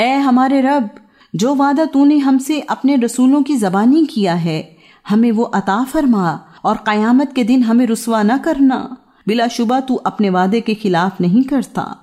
ए हमारे रब, जो वादा तूने हमसे अपने रसूलों की जबानी किया है, हमें वो अता फरमा और कयामत के दिन हमें रुसवा न करना। बिलाशुबा तू अपने वादे के खिलाफ नहीं करता।